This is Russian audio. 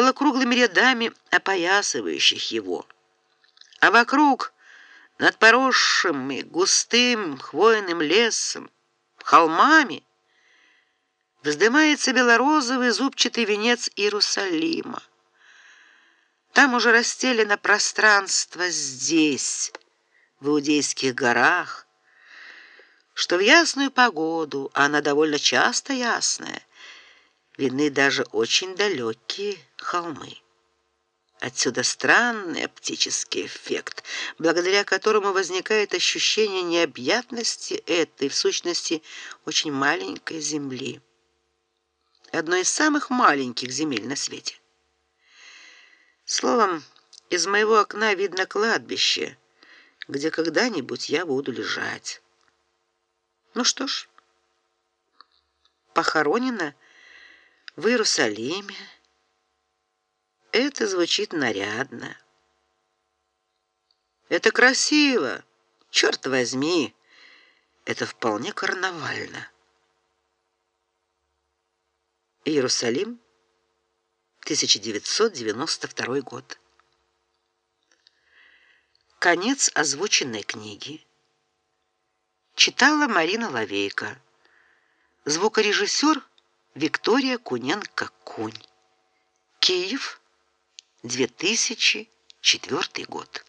полукруглыми рядами опоясывающих его, а вокруг над поросшим и густым хвойным лесом, холмами вздымается белорозовый зубчатый венец Иерусалима. Там уже расстелено пространство здесь, в иудейских горах, что в ясную погоду, а она довольно часто ясная, видны даже очень далекие холмы. Отсюда странный оптический эффект, благодаря которому возникает ощущение необъятности этой, в сущности, очень маленькой земли. Одной из самых маленьких земель на свете. Словом, из моего окна видно кладбище, где когда-нибудь я буду лежать. Ну что ж, похоронена в Иерусалиме. Это звучит нарядно. Это красиво. Черт возьми, это вполне карнавально. Иерусалим, 1992 год. Конец озвученной книги. Читала Марина Лавейко. Звукорежиссер Виктория Куненко-Кунь. Киев, 2004 год.